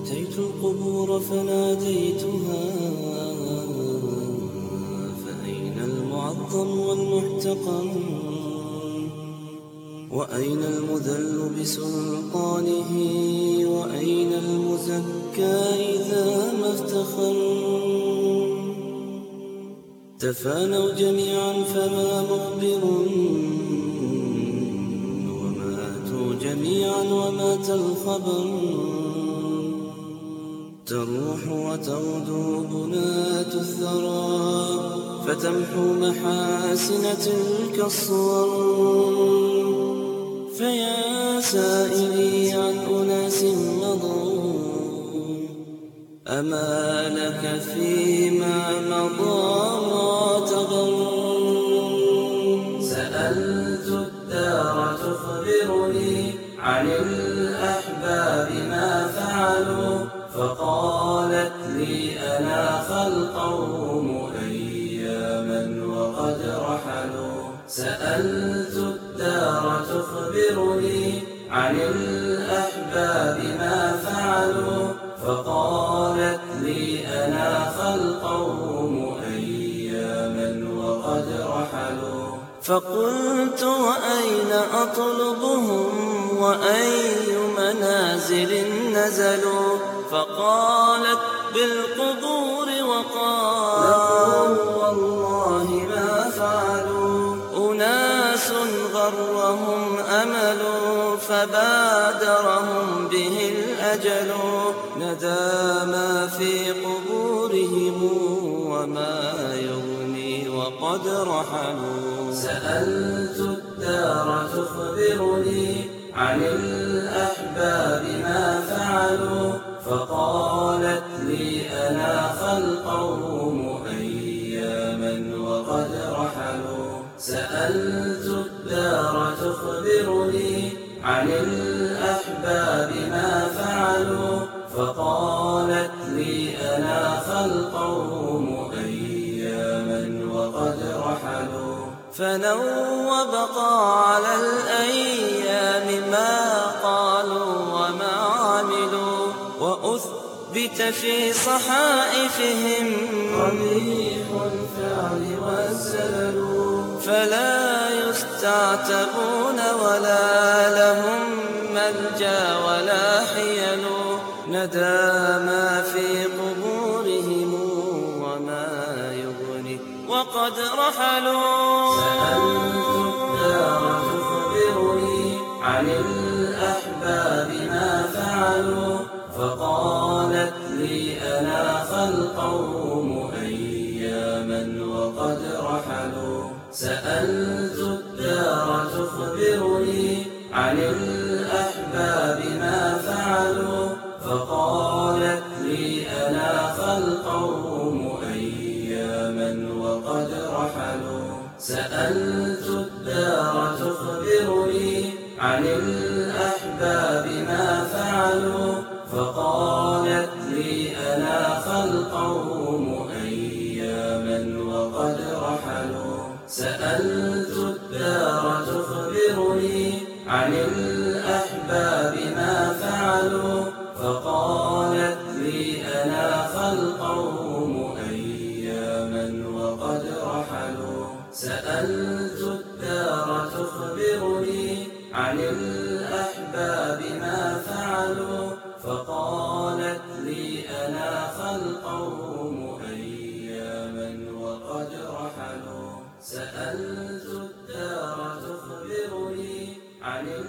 أتيت القبور فناديتها فأين المعظم والمحتقم وأين المذل بسلطانه؟ وأين المزكى إذا ما افتخر تفانوا جميعا فما مخبر وماتوا جميعا ومات الخبر. تروح وتغدو بنات الثرى فتمحو محاسن تلك الصور. فيا سائلي عن أناس مضوا أما لك فيما مضى ما تغر سألت الدار تخبرني عن الأحباب ما فعلوا. فقالت لي أنا القوم أياما وقد رحلوا. سألت الدار تخبرني عن الأحباب ما فعلوا. فقالت لي أنا القوم أياما وقد رحلوا. فقلت وأين أطلبهم وأي منازل نزلوا فقالت بالقبور وقال والله ما فعلوا. أناس غرهم أمل فبادرهم به الأجل. ندى ما في قبورهم وما يغني وقد رحلوا. سألت الدار تخبرني عن الأحباب ما فعلوا فقالت لي أنا القوم أياما وقد رحلوا. سألت الدار تخبرني عن الأحباب ما فعلوا فقالت لي أنا القوم أياما وقد رحلوا. فنوب على الأيام وأثبت في صحائفهم قبيح الفعل والزلل. فلا يستعتبون ولا لهم ملجأ ولا حيل. ندى ما في قبورهم وما يغني. وقد رحلوا. القوم أياما وقد رحلوا. سألت الدار تخبرني عن الأحباب ما فعلوا. فقالت لي أنا القوم أياما وقد رحلوا. سألت الدار تخبرني عن الأحباب ما فعلوا. فقالت وقد رحلوا سألت الدار تخبرني عن الأحباب ما فعلوا فقالت لي أنا القوم أياما وقد رحلوا سألت الدار تخبرني عن الأحباب ما فعلوا رحلوا